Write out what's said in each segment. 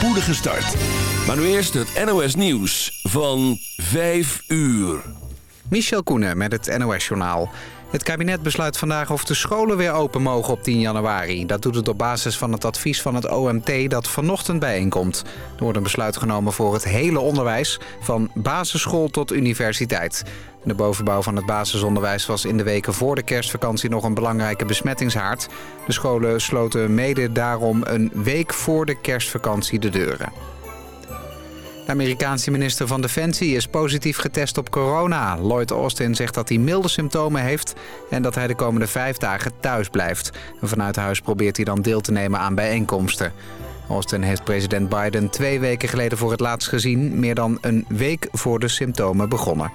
spoedige start. Maar nu eerst het NOS Nieuws van 5 uur. Michel Koenen met het NOS-journaal. Het kabinet besluit vandaag of de scholen weer open mogen op 10 januari. Dat doet het op basis van het advies van het OMT dat vanochtend bijeenkomt. Er wordt een besluit genomen voor het hele onderwijs, van basisschool tot universiteit. De bovenbouw van het basisonderwijs was in de weken voor de kerstvakantie nog een belangrijke besmettingshaard. De scholen sloten mede daarom een week voor de kerstvakantie de deuren. De Amerikaanse minister van Defensie is positief getest op corona. Lloyd Austin zegt dat hij milde symptomen heeft en dat hij de komende vijf dagen thuis blijft. vanuit huis probeert hij dan deel te nemen aan bijeenkomsten. Austin heeft president Biden twee weken geleden voor het laatst gezien... meer dan een week voor de symptomen begonnen.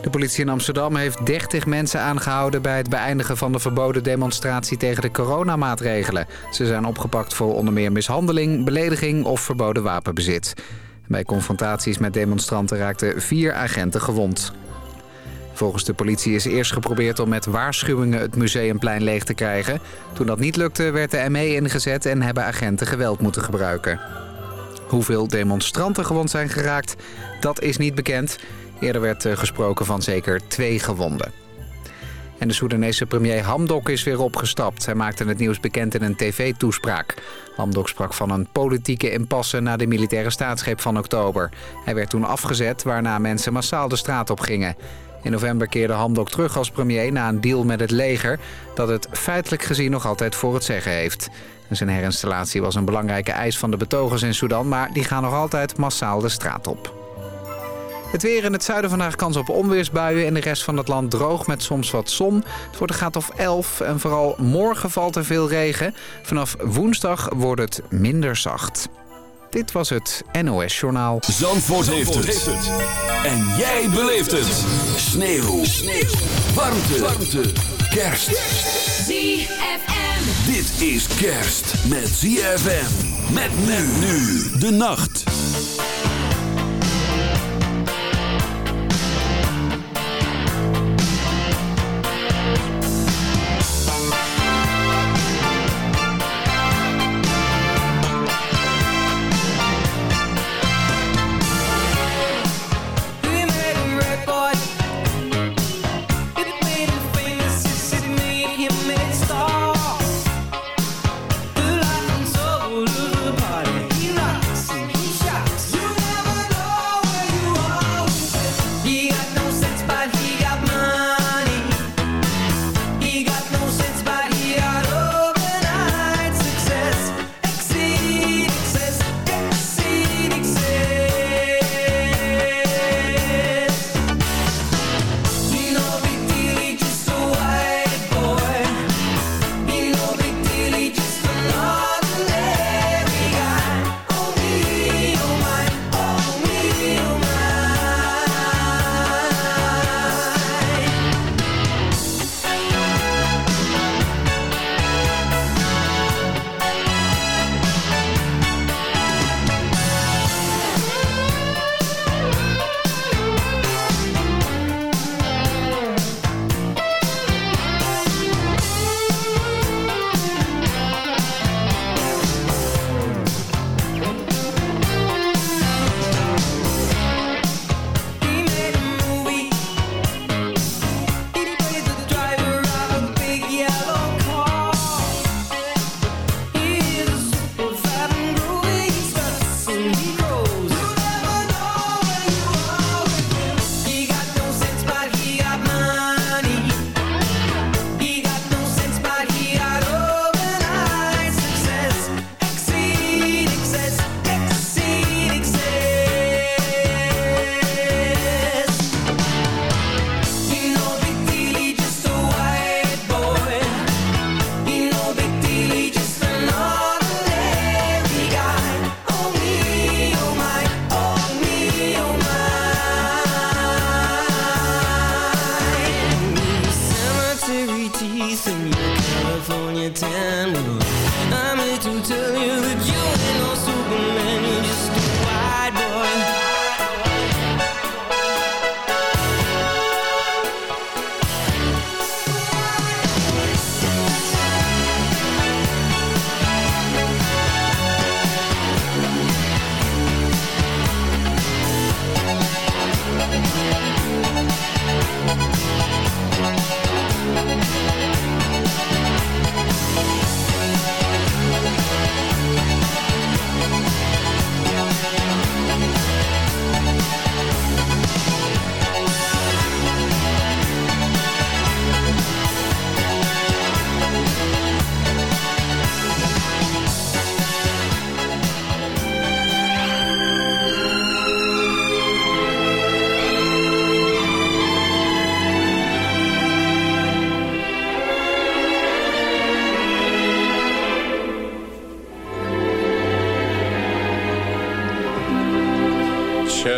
De politie in Amsterdam heeft 30 mensen aangehouden... bij het beëindigen van de verboden demonstratie tegen de coronamaatregelen. Ze zijn opgepakt voor onder meer mishandeling, belediging of verboden wapenbezit. Bij confrontaties met demonstranten raakten vier agenten gewond. Volgens de politie is eerst geprobeerd om met waarschuwingen het museumplein leeg te krijgen. Toen dat niet lukte werd de ME ingezet en hebben agenten geweld moeten gebruiken. Hoeveel demonstranten gewond zijn geraakt, dat is niet bekend. Eerder werd eh, gesproken van zeker twee gewonden. En de Soedanese premier Hamdok is weer opgestapt. Hij maakte het nieuws bekend in een tv-toespraak. Hamdok sprak van een politieke impasse na de militaire staatsgreep van oktober. Hij werd toen afgezet, waarna mensen massaal de straat op gingen. In november keerde Hamdok terug als premier na een deal met het leger... dat het feitelijk gezien nog altijd voor het zeggen heeft. Zijn herinstallatie was een belangrijke eis van de betogers in Sudan... maar die gaan nog altijd massaal de straat op. Het weer in het zuiden vandaag kans op onweersbuien. In de rest van het land droog met soms wat zon. Het wordt een graad of 11 en vooral morgen valt er veel regen. Vanaf woensdag wordt het minder zacht. Dit was het NOS Journaal. Zandvoort, Zandvoort heeft, het. En jij beleeft het. Sneeuw. Sneeuw. Warmte. Warmte. Kerst. ZFM. Dit is kerst met ZFM. Met men nu de nacht.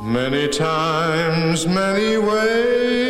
many times, many ways,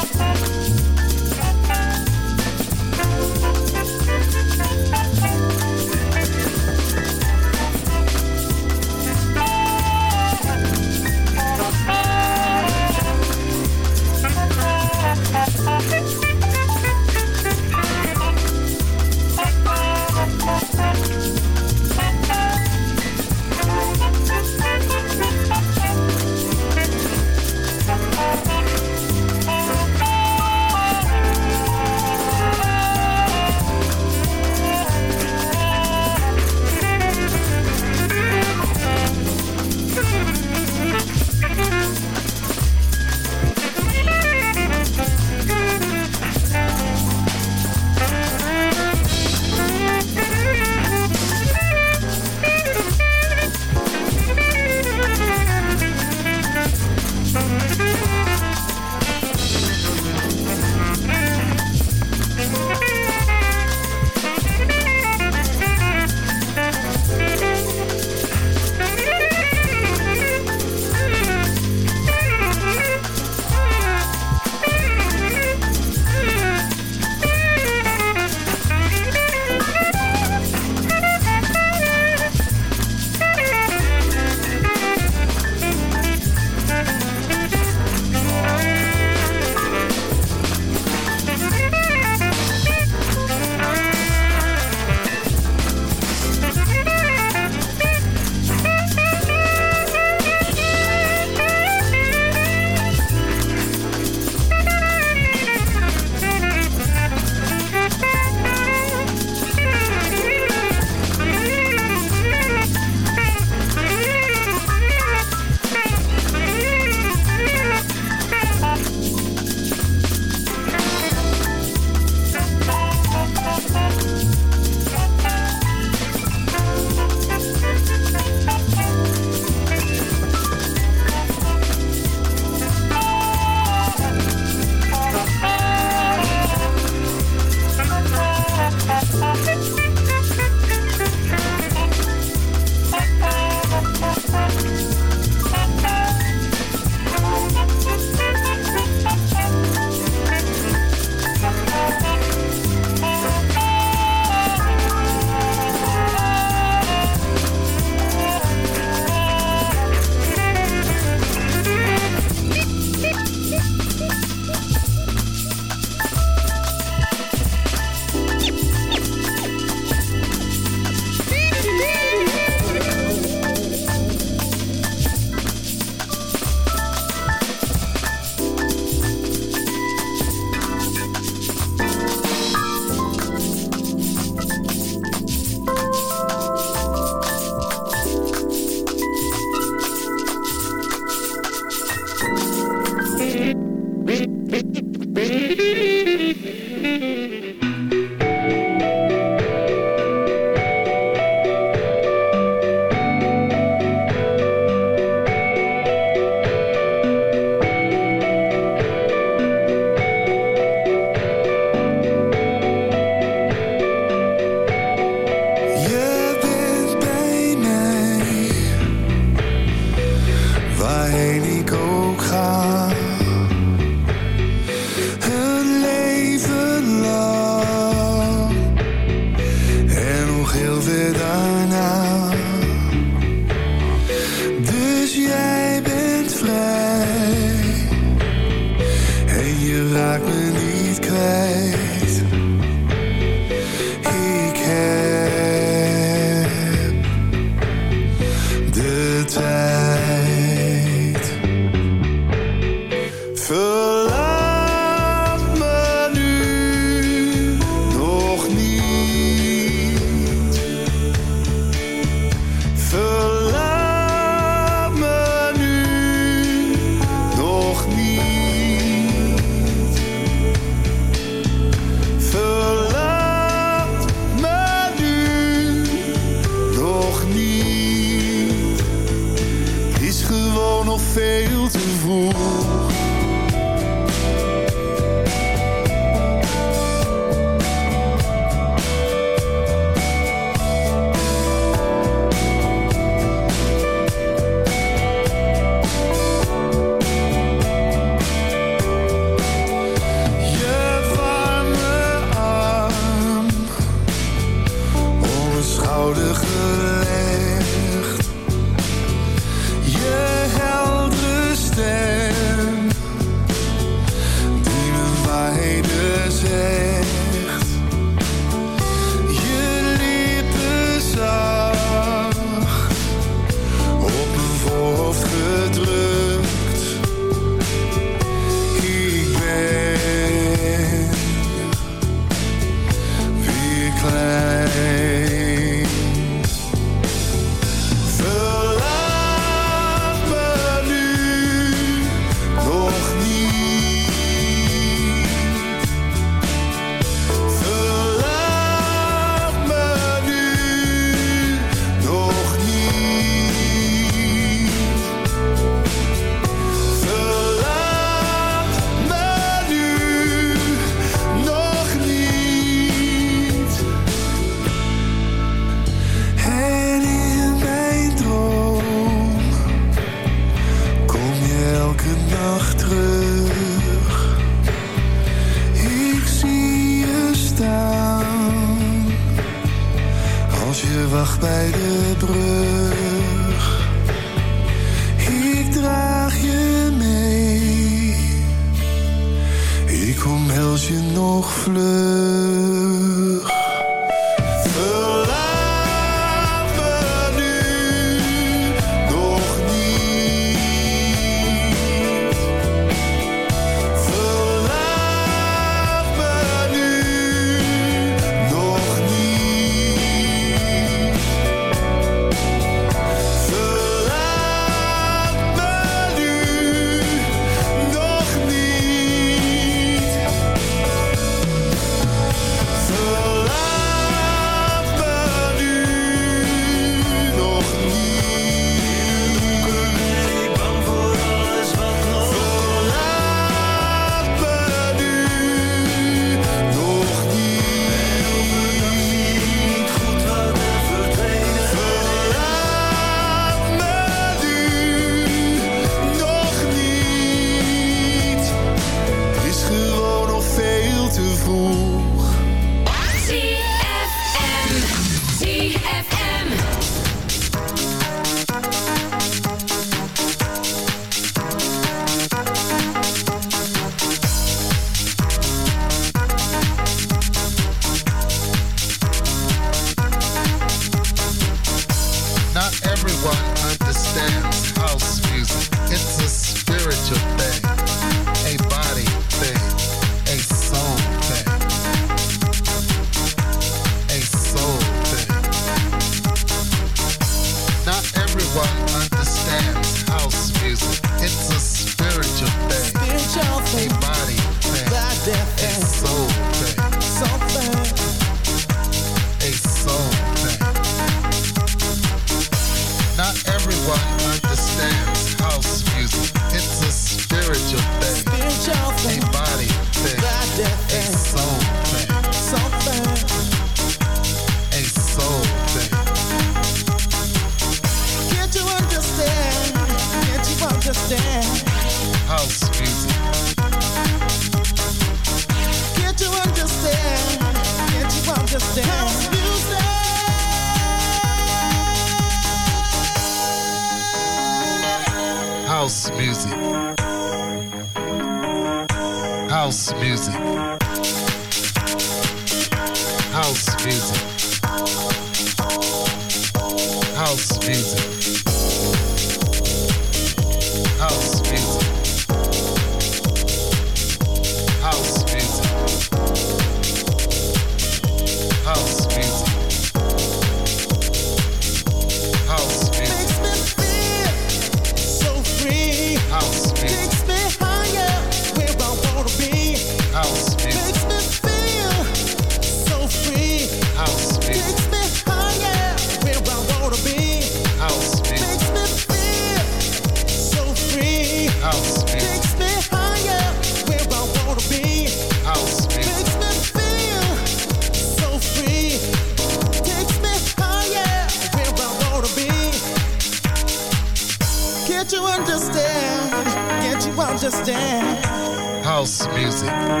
music.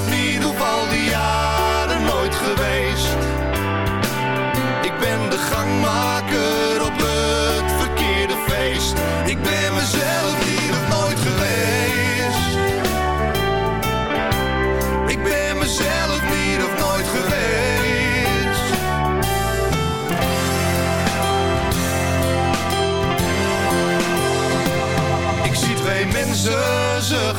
Mezelf niet op al die jaren nooit geweest. Ik ben de gangmaker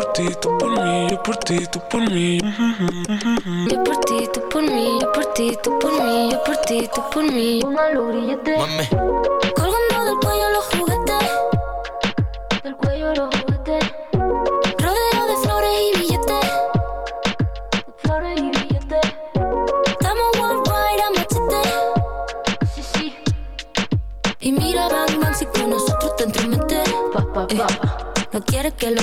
Por ti, tú por mí, yo por ti, tú por mí. Yo por ti, tú por mí, yo por ti, tú por mí, yo por ti, tú por mí. Colgando del cuello los juguetes. Del cuello los juguetes. Rodeo de flores y billetes. De flores y billetes. Estamos worldwide a machete. Sí, sí. Y mira, bang, bang, si con nosotros te entrometes. Eh, no quieres que lo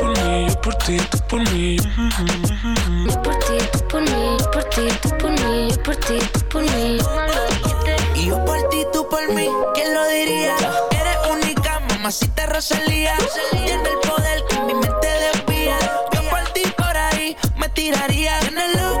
mí, por ti, tú por mí. Yo por ti, tú por mí, yo por ti, tú por mí, yo por ti, tú por mí. Y yo por ti, tú por mí, ¿quién lo diría? Eres única, mamacita Rosalía. Tiene el poder que mi mente desvía. Yo por ti por ahí me tiraría. Tienes lo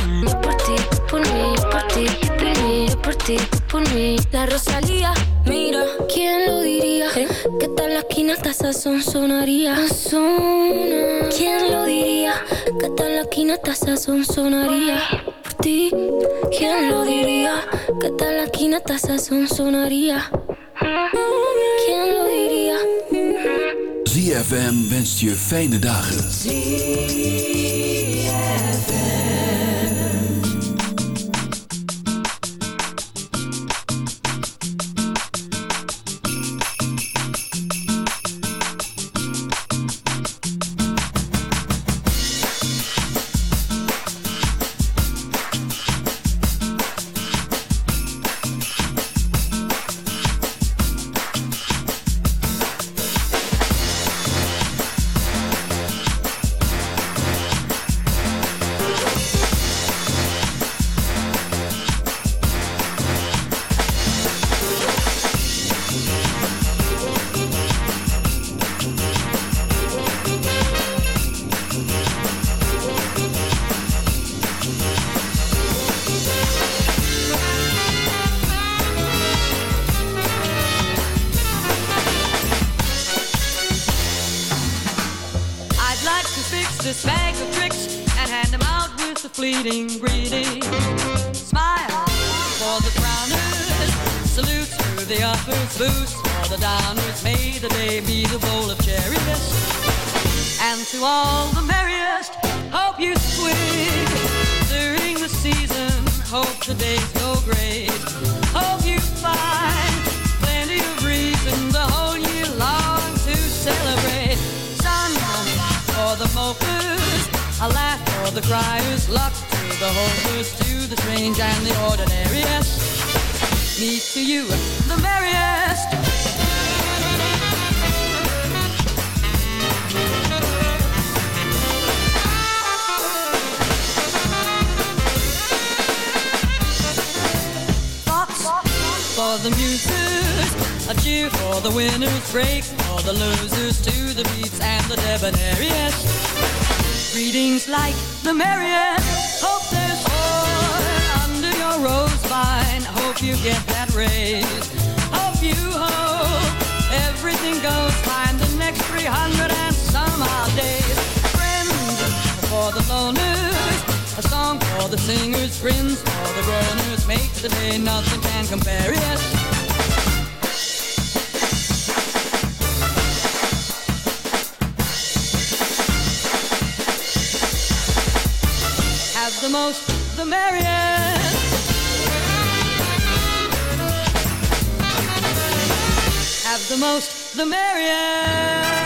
Ti, tú por mí. La Rosalía, mira, ¿quién lo diría? Que tal la esquina hasta sazón sonaría. Sazona. ¿Quién lo diría? Que tal la esquina hasta sazón sonaría. Por ti, ¿quién lo diría? Que tal la esquina hasta sazón sonaría. ¿Quién lo diría? ZFM wenst je fijne dagen. A laugh for the criers, luck to the hopers, to the strange and the ordinary. Yes, me to you, the merriest. For the muses, a cheer for the winners, break for the losers, to the beats and the debonair. Yes, greetings like the merriest. Hope there's joy under your rose vine. Hope you get that raise. Hope you hope everything goes fine the next 300 and some odd days. Friends for the loners, a song for the singers, grins for the groaners. Make the day nothing can compare. Yes. The most, the merriest. Have the most, the merriest.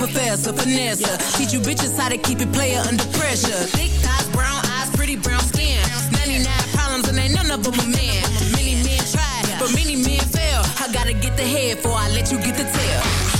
Professor, finesse. Teach you bitches how to keep it player under pressure. Thick thighs, brown eyes, pretty brown skin. 99 problems and ain't none of them a man. Many men tried, but many men fail. I gotta get the head before I let you get the tail.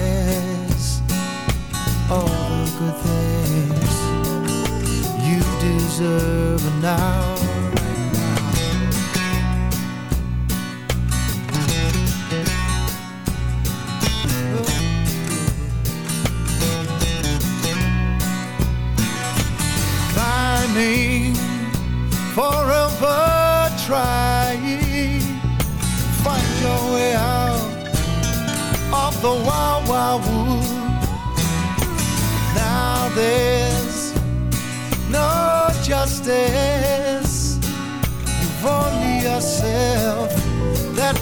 good things you deserve now.